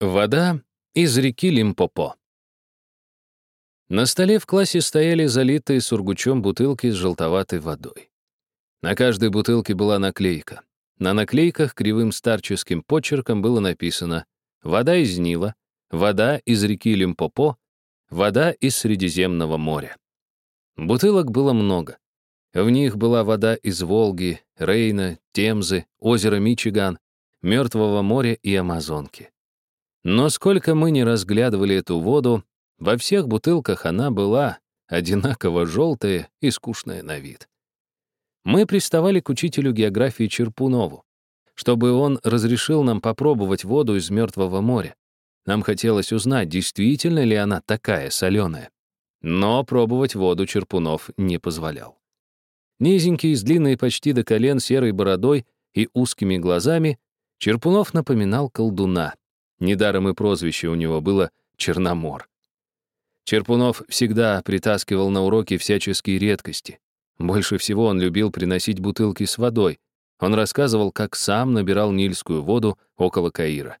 Вода из реки Лимпопо. На столе в классе стояли залитые сургучом бутылки с желтоватой водой. На каждой бутылке была наклейка. На наклейках кривым старческим почерком было написано «Вода из Нила», «Вода из реки Лимпопо», «Вода из Средиземного моря». Бутылок было много. В них была вода из Волги, Рейна, Темзы, озера Мичиган, Мертвого моря и Амазонки. Но сколько мы не разглядывали эту воду, во всех бутылках она была одинаково желтая и скучная на вид. Мы приставали к учителю географии Черпунову, чтобы он разрешил нам попробовать воду из Мертвого моря. Нам хотелось узнать, действительно ли она такая соленая. Но пробовать воду Черпунов не позволял. Низенький, с длинной почти до колен серой бородой и узкими глазами, Черпунов напоминал колдуна — Недаром и прозвище у него было Черномор. Черпунов всегда притаскивал на уроки всяческие редкости. Больше всего он любил приносить бутылки с водой. Он рассказывал, как сам набирал нильскую воду около Каира.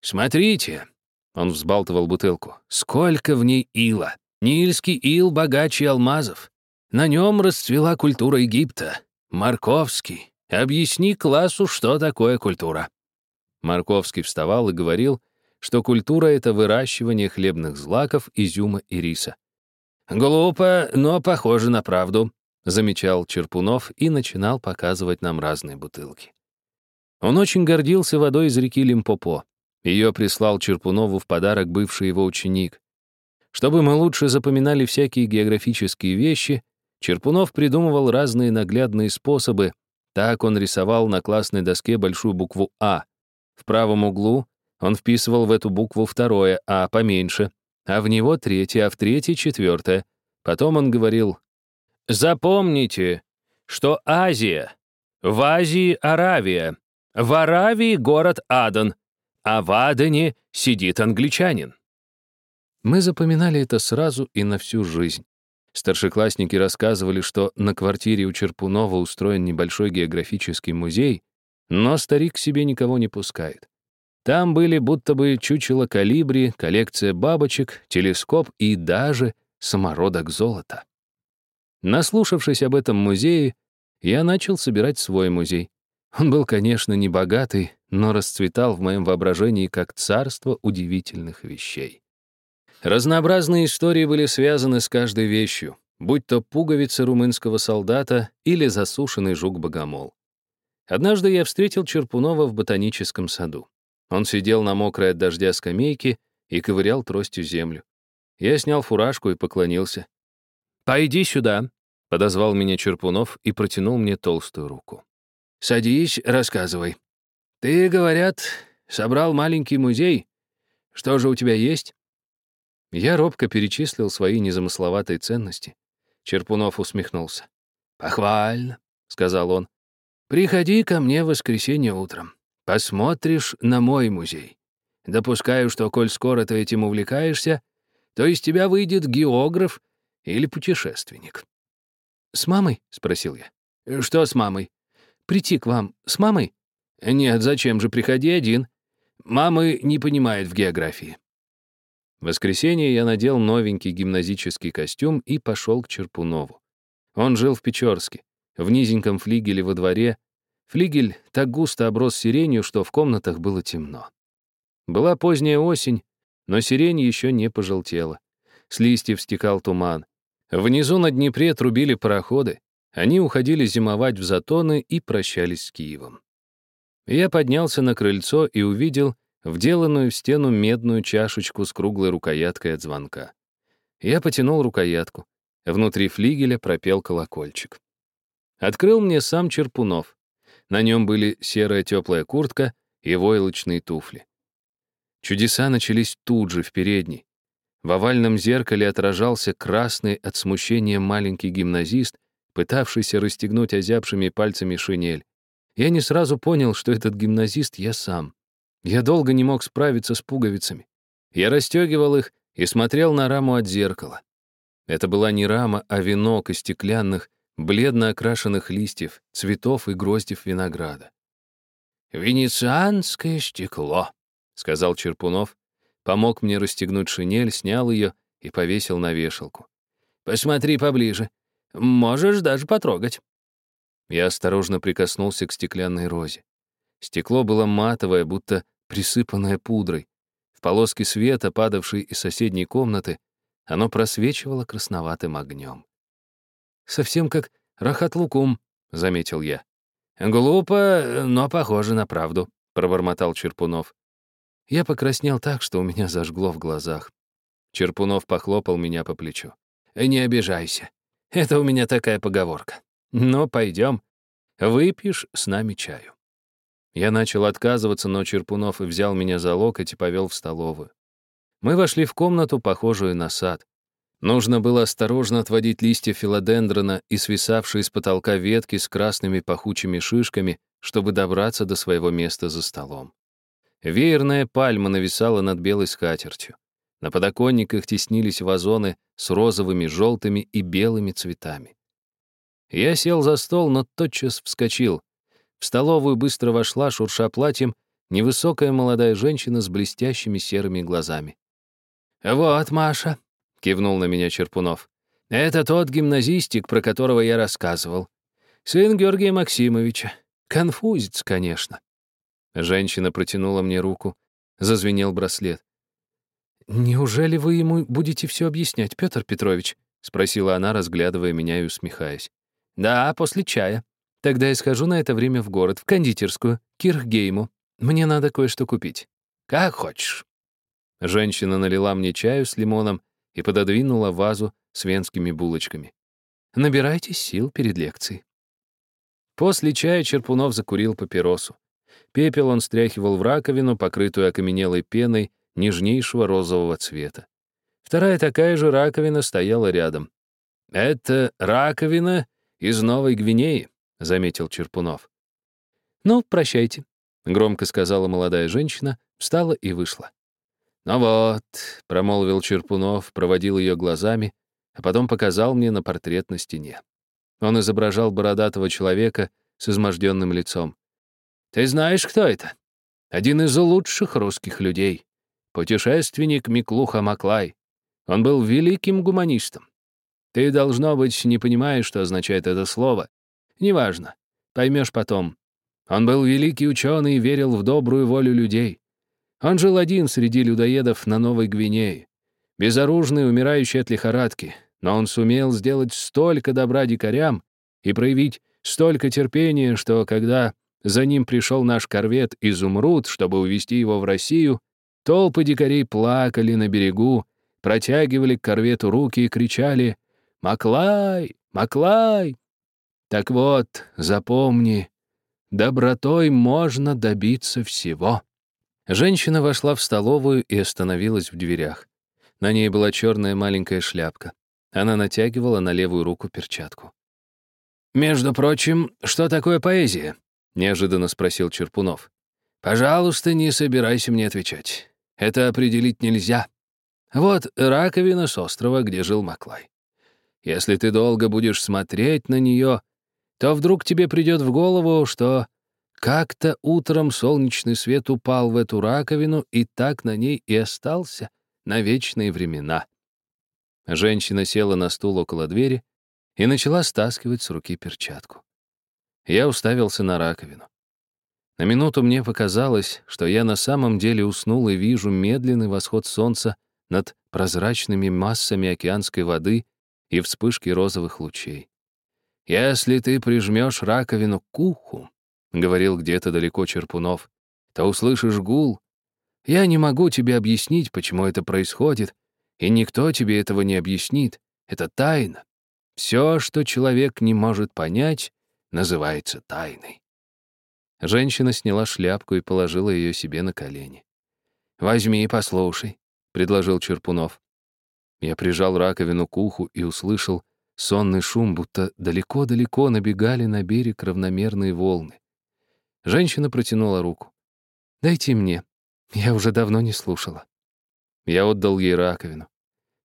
«Смотрите!» — он взбалтывал бутылку. «Сколько в ней ила! Нильский ил богаче алмазов. На нем расцвела культура Египта. Марковский, объясни классу, что такое культура». Марковский вставал и говорил, что культура — это выращивание хлебных злаков, изюма и риса. «Глупо, но похоже на правду», — замечал Черпунов и начинал показывать нам разные бутылки. Он очень гордился водой из реки Лимпопо. Ее прислал Черпунову в подарок бывший его ученик. Чтобы мы лучше запоминали всякие географические вещи, Черпунов придумывал разные наглядные способы. Так он рисовал на классной доске большую букву «А», в правом углу он вписывал в эту букву второе «а» поменьше, а в него третье, а в третье — четвертое. Потом он говорил «Запомните, что Азия, в Азии Аравия, в Аравии город Адан, а в Адане сидит англичанин». Мы запоминали это сразу и на всю жизнь. Старшеклассники рассказывали, что на квартире у Черпунова устроен небольшой географический музей, но старик к себе никого не пускает. Там были будто бы чучело калибри, коллекция бабочек, телескоп и даже самородок золота. Наслушавшись об этом музее, я начал собирать свой музей. Он был, конечно, не богатый, но расцветал в моем воображении как царство удивительных вещей. Разнообразные истории были связаны с каждой вещью, будь то пуговица румынского солдата или засушенный жук-богомол. Однажды я встретил Черпунова в ботаническом саду. Он сидел на мокрой от дождя скамейке и ковырял тростью землю. Я снял фуражку и поклонился. «Пойди сюда», — подозвал меня Черпунов и протянул мне толстую руку. «Садись, рассказывай. Ты, говорят, собрал маленький музей. Что же у тебя есть?» Я робко перечислил свои незамысловатые ценности. Черпунов усмехнулся. «Похвально», — сказал он. Приходи ко мне в воскресенье утром. Посмотришь на мой музей. Допускаю, что, коль скоро ты этим увлекаешься, то из тебя выйдет географ или путешественник». «С мамой?» — спросил я. «Что с мамой?» «Прийти к вам с мамой?» «Нет, зачем же, приходи один. Мамы не понимает в географии». В воскресенье я надел новенький гимназический костюм и пошел к Черпунову. Он жил в Печорске в низеньком флигеле во дворе. Флигель так густо оброс сиренью, что в комнатах было темно. Была поздняя осень, но сирень еще не пожелтела. С листьев стекал туман. Внизу на Днепре трубили пароходы. Они уходили зимовать в Затоны и прощались с Киевом. Я поднялся на крыльцо и увидел вделанную в стену медную чашечку с круглой рукояткой от звонка. Я потянул рукоятку. Внутри флигеля пропел колокольчик. Открыл мне сам Черпунов. На нем были серая теплая куртка и войлочные туфли. Чудеса начались тут же, в передней. В овальном зеркале отражался красный от смущения маленький гимназист, пытавшийся расстегнуть озябшими пальцами шинель. Я не сразу понял, что этот гимназист я сам. Я долго не мог справиться с пуговицами. Я расстегивал их и смотрел на раму от зеркала. Это была не рама, а венок из стеклянных, бледно окрашенных листьев, цветов и гроздев винограда. «Венецианское стекло», — сказал Черпунов, помог мне расстегнуть шинель, снял ее и повесил на вешалку. «Посмотри поближе. Можешь даже потрогать». Я осторожно прикоснулся к стеклянной розе. Стекло было матовое, будто присыпанное пудрой. В полоске света, падавшей из соседней комнаты, оно просвечивало красноватым огнем. «Совсем как рахат-лукум», — заметил я. «Глупо, но похоже на правду», — пробормотал Черпунов. Я покраснел так, что у меня зажгло в глазах. Черпунов похлопал меня по плечу. «Не обижайся. Это у меня такая поговорка. Но пойдем. Выпьешь с нами чаю». Я начал отказываться, но Черпунов взял меня за локоть и повел в столовую. Мы вошли в комнату, похожую на сад. Нужно было осторожно отводить листья филодендрона и свисавшие с потолка ветки с красными пахучими шишками, чтобы добраться до своего места за столом. Веерная пальма нависала над белой скатертью. На подоконниках теснились вазоны с розовыми, желтыми и белыми цветами. Я сел за стол, но тотчас вскочил. В столовую быстро вошла, шурша платьем, невысокая молодая женщина с блестящими серыми глазами. «Вот, Маша», — кивнул на меня Черпунов. «Это тот гимназистик, про которого я рассказывал. Сын Георгия Максимовича. Конфузец, конечно». Женщина протянула мне руку. Зазвенел браслет. «Неужели вы ему будете все объяснять, Петр Петрович?» — спросила она, разглядывая меня и усмехаясь. «Да, после чая. Тогда я схожу на это время в город, в кондитерскую, Кирхгейму. Мне надо кое-что купить». «Как хочешь». Женщина налила мне чаю с лимоном и пододвинула вазу с венскими булочками. «Набирайтесь сил перед лекцией». После чая Черпунов закурил папиросу. Пепел он стряхивал в раковину, покрытую окаменелой пеной нежнейшего розового цвета. Вторая такая же раковина стояла рядом. «Это раковина из Новой Гвинеи», — заметил Черпунов. «Ну, прощайте», — громко сказала молодая женщина, встала и вышла. «Ну вот», — промолвил Черпунов, проводил ее глазами, а потом показал мне на портрет на стене. Он изображал бородатого человека с изможденным лицом. Ты знаешь, кто это? Один из лучших русских людей. Путешественник Миклуха Маклай. Он был великим гуманистом. Ты, должно быть, не понимаешь, что означает это слово. Неважно. Поймешь потом. Он был великий ученый и верил в добрую волю людей. Он жил один среди людоедов на Новой Гвинее. Безоружный, умирающий от лихорадки. Но он сумел сделать столько добра дикарям и проявить столько терпения, что когда за ним пришел наш корвет «Изумруд», чтобы увезти его в Россию. Толпы дикарей плакали на берегу, протягивали к корвету руки и кричали «Маклай! Маклай!» Так вот, запомни, добротой можно добиться всего. Женщина вошла в столовую и остановилась в дверях. На ней была черная маленькая шляпка. Она натягивала на левую руку перчатку. «Между прочим, что такое поэзия?» неожиданно спросил Черпунов. Пожалуйста, не собирайся мне отвечать. Это определить нельзя. Вот раковина с острова, где жил Маклай. Если ты долго будешь смотреть на нее, то вдруг тебе придет в голову, что как-то утром солнечный свет упал в эту раковину и так на ней и остался на вечные времена. Женщина села на стул около двери и начала стаскивать с руки перчатку. Я уставился на раковину. На минуту мне показалось, что я на самом деле уснул и вижу медленный восход солнца над прозрачными массами океанской воды и вспышки розовых лучей. «Если ты прижмешь раковину к уху», — говорил где-то далеко Черпунов, «то услышишь гул. Я не могу тебе объяснить, почему это происходит, и никто тебе этого не объяснит. Это тайна. Все, что человек не может понять, называется тайной. Женщина сняла шляпку и положила ее себе на колени. «Возьми и послушай», — предложил Черпунов. Я прижал раковину к уху и услышал сонный шум, будто далеко-далеко набегали на берег равномерные волны. Женщина протянула руку. «Дайте мне. Я уже давно не слушала». Я отдал ей раковину.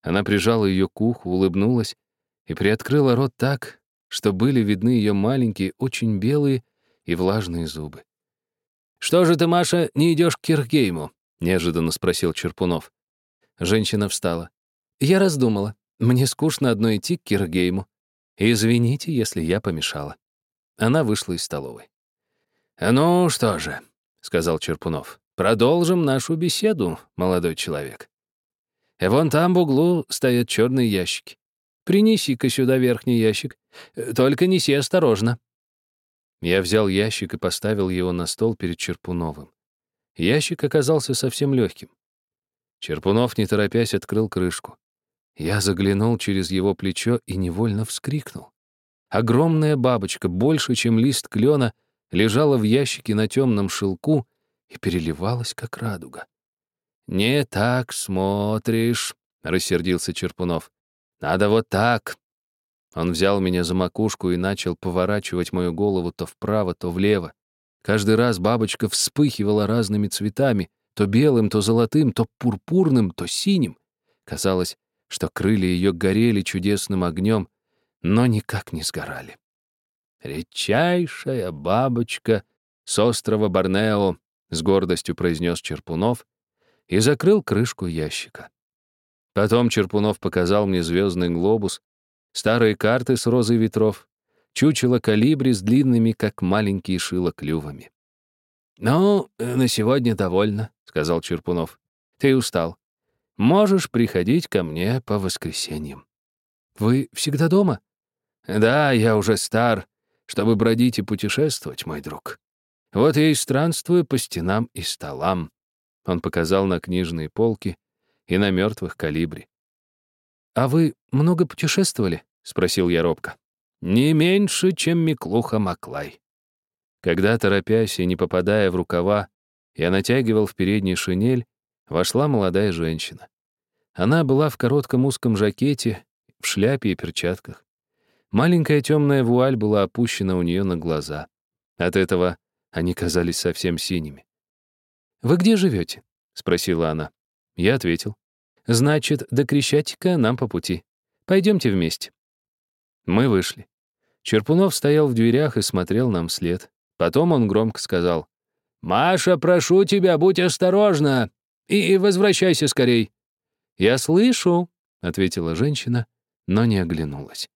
Она прижала ее к уху, улыбнулась и приоткрыла рот так, что были видны ее маленькие, очень белые и влажные зубы. «Что же ты, Маша, не идешь к Киргейму?» — неожиданно спросил Черпунов. Женщина встала. Я раздумала. Мне скучно одно идти к Киргейму. Извините, если я помешала. Она вышла из столовой. «Ну что же», — сказал Черпунов, — «продолжим нашу беседу, молодой человек. Вон там в углу стоят черные ящики. Принеси-ка сюда верхний ящик. Только неси осторожно». Я взял ящик и поставил его на стол перед Черпуновым. Ящик оказался совсем легким. Черпунов, не торопясь, открыл крышку. Я заглянул через его плечо и невольно вскрикнул. Огромная бабочка, больше, чем лист клена, лежала в ящике на темном шелку и переливалась, как радуга. «Не так смотришь», — рассердился Черпунов. «Надо вот так». Он взял меня за макушку и начал поворачивать мою голову то вправо, то влево. Каждый раз бабочка вспыхивала разными цветами, то белым, то золотым, то пурпурным, то синим. Казалось, что крылья ее горели чудесным огнем, но никак не сгорали. «Редчайшая бабочка с острова Борнео», — с гордостью произнес Черпунов и закрыл крышку ящика. Потом Черпунов показал мне звездный глобус, старые карты с розой ветров, чучело калибри с длинными, как маленькие шило, клювами. «Ну, на сегодня довольно», — сказал Черпунов. «Ты устал. Можешь приходить ко мне по воскресеньям». «Вы всегда дома?» «Да, я уже стар, чтобы бродить и путешествовать, мой друг. Вот я и странствую по стенам и столам». Он показал на книжные полки и на мертвых калибри. «А вы много путешествовали?» — спросил я робко. «Не меньше, чем Миклуха Маклай». Когда, торопясь и не попадая в рукава, я натягивал в передний шинель, вошла молодая женщина. Она была в коротком узком жакете, в шляпе и перчатках. Маленькая темная вуаль была опущена у нее на глаза. От этого они казались совсем синими. «Вы где живете?» — спросила она. Я ответил. «Значит, до Крещатика нам по пути. Пойдемте вместе». Мы вышли. Черпунов стоял в дверях и смотрел нам вслед. Потом он громко сказал. «Маша, прошу тебя, будь осторожна и возвращайся скорей». «Я слышу», — ответила женщина, но не оглянулась.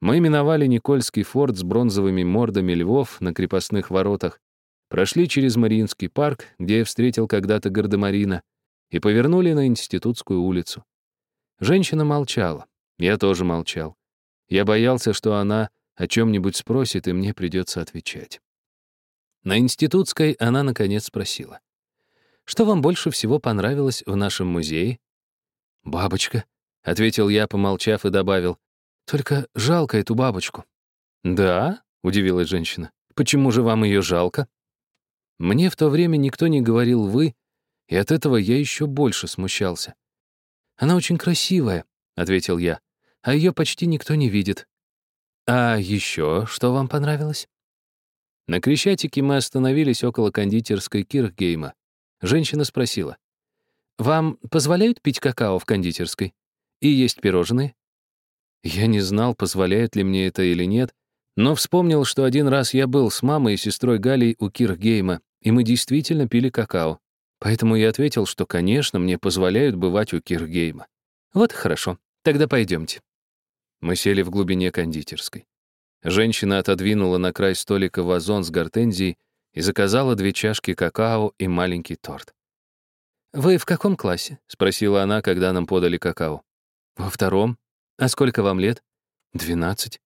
Мы миновали Никольский форт с бронзовыми мордами львов на крепостных воротах, прошли через Мариинский парк, где я встретил когда-то Гардемарина, и повернули на Институтскую улицу. Женщина молчала, я тоже молчал. Я боялся, что она о чем-нибудь спросит, и мне придется отвечать. На Институтской она, наконец, спросила. «Что вам больше всего понравилось в нашем музее?» «Бабочка», — ответил я, помолчав, и добавил. «Только жалко эту бабочку». «Да?» — удивилась женщина. «Почему же вам ее жалко?» Мне в то время никто не говорил «вы», и от этого я еще больше смущался. «Она очень красивая», — ответил я, «а ее почти никто не видит». «А еще что вам понравилось?» На Крещатике мы остановились около кондитерской Кирхгейма. Женщина спросила, «Вам позволяют пить какао в кондитерской? И есть пирожные?» Я не знал, позволяют ли мне это или нет, но вспомнил, что один раз я был с мамой и сестрой Галей у Кирхгейма, и мы действительно пили какао. Поэтому я ответил, что, конечно, мне позволяют бывать у Киргейма. Вот хорошо, тогда пойдемте. Мы сели в глубине кондитерской. Женщина отодвинула на край столика вазон с гортензией и заказала две чашки какао и маленький торт. «Вы в каком классе?» — спросила она, когда нам подали какао. «Во втором. А сколько вам лет?» «Двенадцать».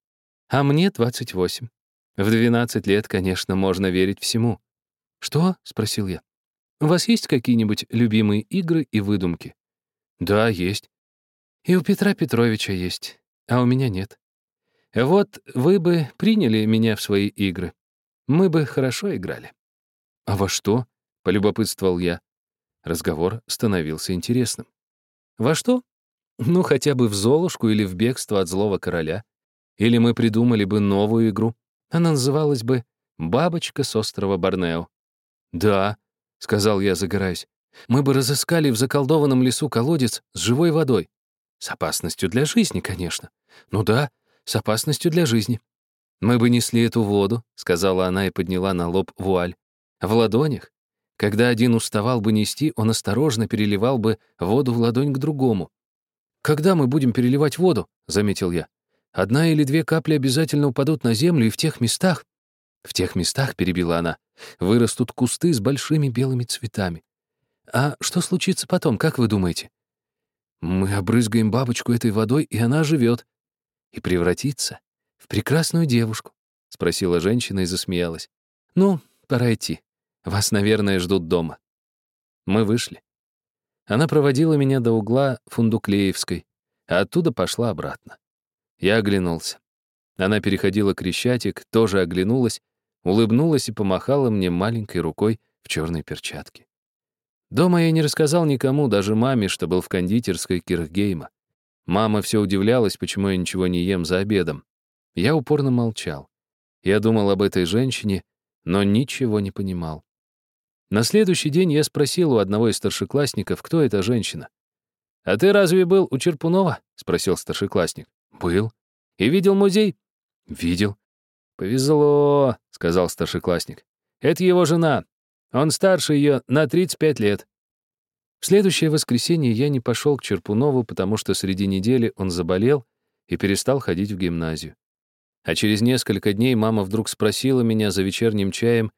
«А мне двадцать восемь. В двенадцать лет, конечно, можно верить всему. «Что?» — спросил я. «У вас есть какие-нибудь любимые игры и выдумки?» «Да, есть». «И у Петра Петровича есть, а у меня нет. Вот вы бы приняли меня в свои игры. Мы бы хорошо играли». «А во что?» — полюбопытствовал я. Разговор становился интересным. «Во что? Ну, хотя бы в Золушку или в бегство от злого короля. Или мы придумали бы новую игру. Она называлась бы «Бабочка с острова Борнео». «Да», — сказал я, загораясь, «мы бы разыскали в заколдованном лесу колодец с живой водой. С опасностью для жизни, конечно. Ну да, с опасностью для жизни. Мы бы несли эту воду», — сказала она и подняла на лоб вуаль. «В ладонях. Когда один уставал бы нести, он осторожно переливал бы воду в ладонь к другому. «Когда мы будем переливать воду?» — заметил я. «Одна или две капли обязательно упадут на землю, и в тех местах...» «В тех местах», — перебила она, — «вырастут кусты с большими белыми цветами. А что случится потом, как вы думаете?» «Мы обрызгаем бабочку этой водой, и она живет. И превратится в прекрасную девушку», — спросила женщина и засмеялась. «Ну, пора идти. Вас, наверное, ждут дома». Мы вышли. Она проводила меня до угла Фундуклеевской, а оттуда пошла обратно. Я оглянулся. Она переходила Крещатик, тоже оглянулась, улыбнулась и помахала мне маленькой рукой в черной перчатке. Дома я не рассказал никому, даже маме, что был в кондитерской Кирхгейма. Мама все удивлялась, почему я ничего не ем за обедом. Я упорно молчал. Я думал об этой женщине, но ничего не понимал. На следующий день я спросил у одного из старшеклассников, кто эта женщина. «А ты разве был у Черпунова?» — спросил старшеклассник. «Был». «И видел музей?» «Видел». «Повезло», — сказал старшеклассник. «Это его жена. Он старше ее на 35 лет». В следующее воскресенье я не пошел к Черпунову, потому что среди недели он заболел и перестал ходить в гимназию. А через несколько дней мама вдруг спросила меня за вечерним чаем,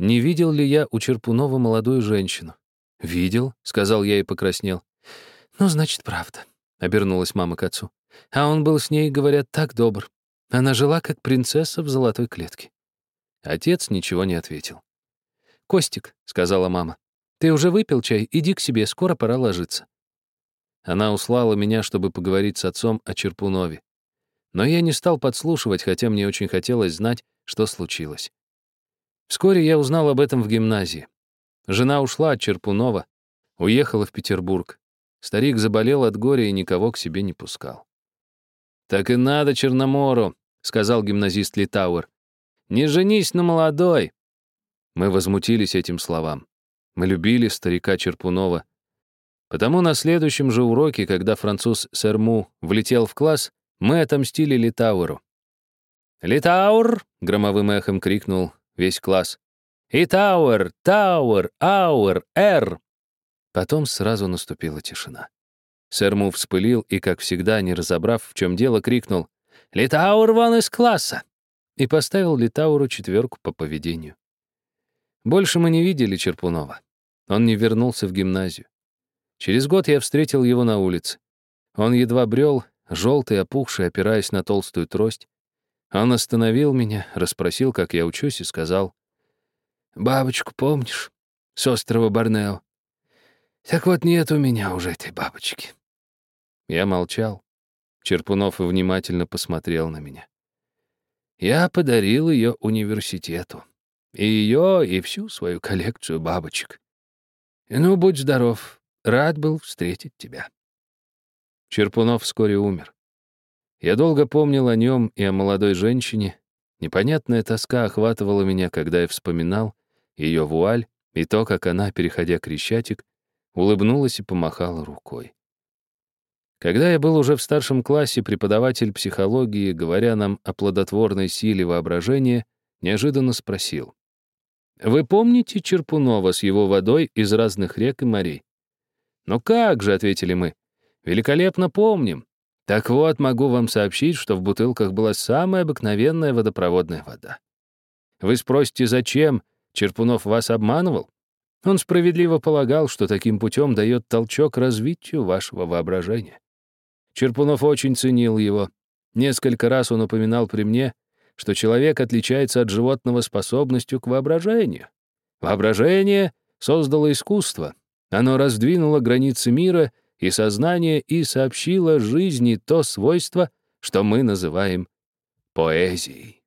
не видел ли я у Черпунова молодую женщину. «Видел», — сказал я и покраснел. «Ну, значит, правда», — обернулась мама к отцу. А он был с ней, говорят, так добр. Она жила, как принцесса в золотой клетке. Отец ничего не ответил. «Костик», — сказала мама, — «ты уже выпил чай? Иди к себе, скоро пора ложиться». Она услала меня, чтобы поговорить с отцом о Черпунове. Но я не стал подслушивать, хотя мне очень хотелось знать, что случилось. Вскоре я узнал об этом в гимназии. Жена ушла от Черпунова, уехала в Петербург. Старик заболел от горя и никого к себе не пускал. «Так и надо Черномору», — сказал гимназист Литауэр. «Не женись на молодой». Мы возмутились этим словам. Мы любили старика Черпунова. Потому на следующем же уроке, когда француз Серму влетел в класс, мы отомстили Литауэру. «Литаур!» — громовым эхом крикнул весь класс. «Итаур, таур, аур, ур!» Потом сразу наступила тишина. Сэрму вспылил и, как всегда, не разобрав, в чем дело, крикнул «Литаур вон из класса!» и поставил Литауру четверку по поведению. Больше мы не видели Черпунова. Он не вернулся в гимназию. Через год я встретил его на улице. Он едва брел, желтый, опухший, опираясь на толстую трость. Он остановил меня, расспросил, как я учусь, и сказал, «Бабочку помнишь? С острова Борнео. Так вот нет у меня уже этой бабочки». Я молчал. Черпунов внимательно посмотрел на меня. Я подарил ее университету. И ее, и всю свою коллекцию бабочек. Ну, будь здоров. Рад был встретить тебя. Черпунов вскоре умер. Я долго помнил о нем и о молодой женщине. Непонятная тоска охватывала меня, когда я вспоминал ее вуаль и то, как она, переходя Крещатик, улыбнулась и помахала рукой. Когда я был уже в старшем классе, преподаватель психологии, говоря нам о плодотворной силе воображения, неожиданно спросил. «Вы помните Черпунова с его водой из разных рек и морей?» «Ну как же», — ответили мы, — «великолепно помним. Так вот, могу вам сообщить, что в бутылках была самая обыкновенная водопроводная вода. Вы спросите, зачем Черпунов вас обманывал? Он справедливо полагал, что таким путем дает толчок развитию вашего воображения. Черпунов очень ценил его. Несколько раз он упоминал при мне, что человек отличается от животного способностью к воображению. Воображение создало искусство. Оно раздвинуло границы мира и сознание и сообщило жизни то свойство, что мы называем поэзией.